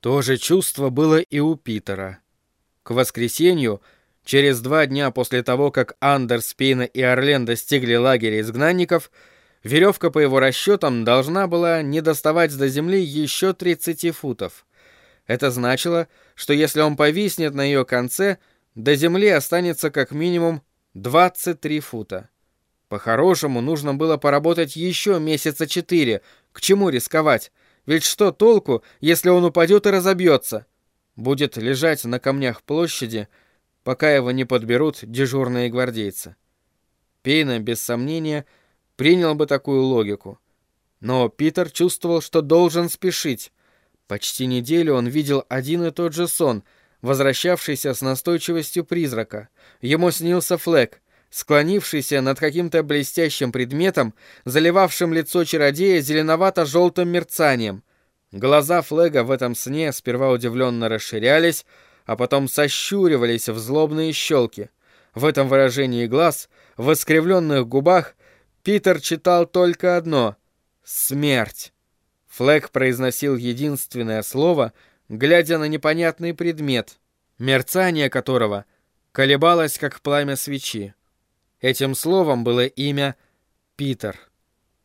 То же чувство было и у Питера. К воскресенью, через два дня после того, как Андерс, Пейна и Орлен достигли лагеря изгнанников, веревка, по его расчетам, должна была не доставать до земли еще 30 футов. Это значило, что если он повиснет на ее конце, до земли останется как минимум 23 фута. По-хорошему, нужно было поработать еще месяца четыре. К чему рисковать? Ведь что толку, если он упадет и разобьется? Будет лежать на камнях площади, пока его не подберут дежурные гвардейцы. Пейна, без сомнения, принял бы такую логику. Но Питер чувствовал, что должен спешить. Почти неделю он видел один и тот же сон, возвращавшийся с настойчивостью призрака. Ему снился Флэк — склонившийся над каким-то блестящим предметом, заливавшим лицо чародея зеленовато-желтым мерцанием. Глаза Флега в этом сне сперва удивленно расширялись, а потом сощуривались в злобные щелки. В этом выражении глаз, в искривленных губах, Питер читал только одно — «Смерть». Флэг произносил единственное слово, глядя на непонятный предмет, мерцание которого колебалось, как пламя свечи. Этим словом было имя Питер.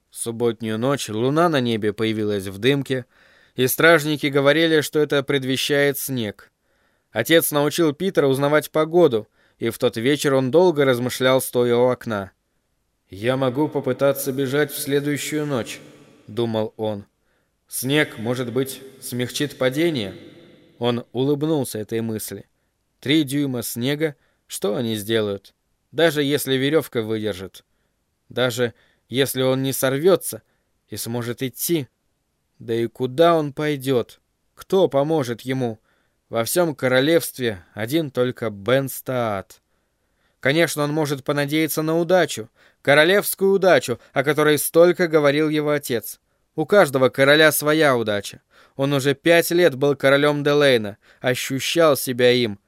В субботнюю ночь луна на небе появилась в дымке, и стражники говорили, что это предвещает снег. Отец научил Питера узнавать погоду, и в тот вечер он долго размышлял, стоя у окна. «Я могу попытаться бежать в следующую ночь», — думал он. «Снег, может быть, смягчит падение?» Он улыбнулся этой мысли. «Три дюйма снега, что они сделают?» Даже если веревка выдержит, даже если он не сорвется и сможет идти. Да и куда он пойдет? Кто поможет ему? Во всем королевстве один только Бен Стаат. Конечно, он может понадеяться на удачу, королевскую удачу, о которой столько говорил его отец. У каждого короля своя удача. Он уже пять лет был королем Делейна, ощущал себя им,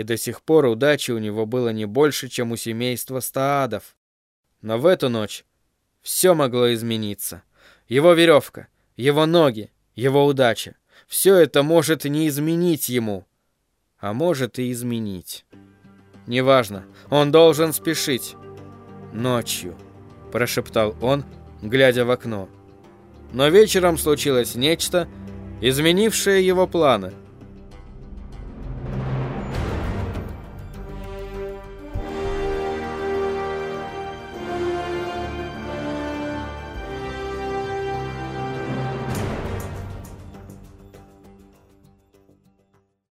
и до сих пор удачи у него было не больше, чем у семейства стаадов. Но в эту ночь все могло измениться. Его веревка, его ноги, его удача. Все это может не изменить ему, а может и изменить. Неважно, он должен спешить. Ночью, прошептал он, глядя в окно. Но вечером случилось нечто, изменившее его планы —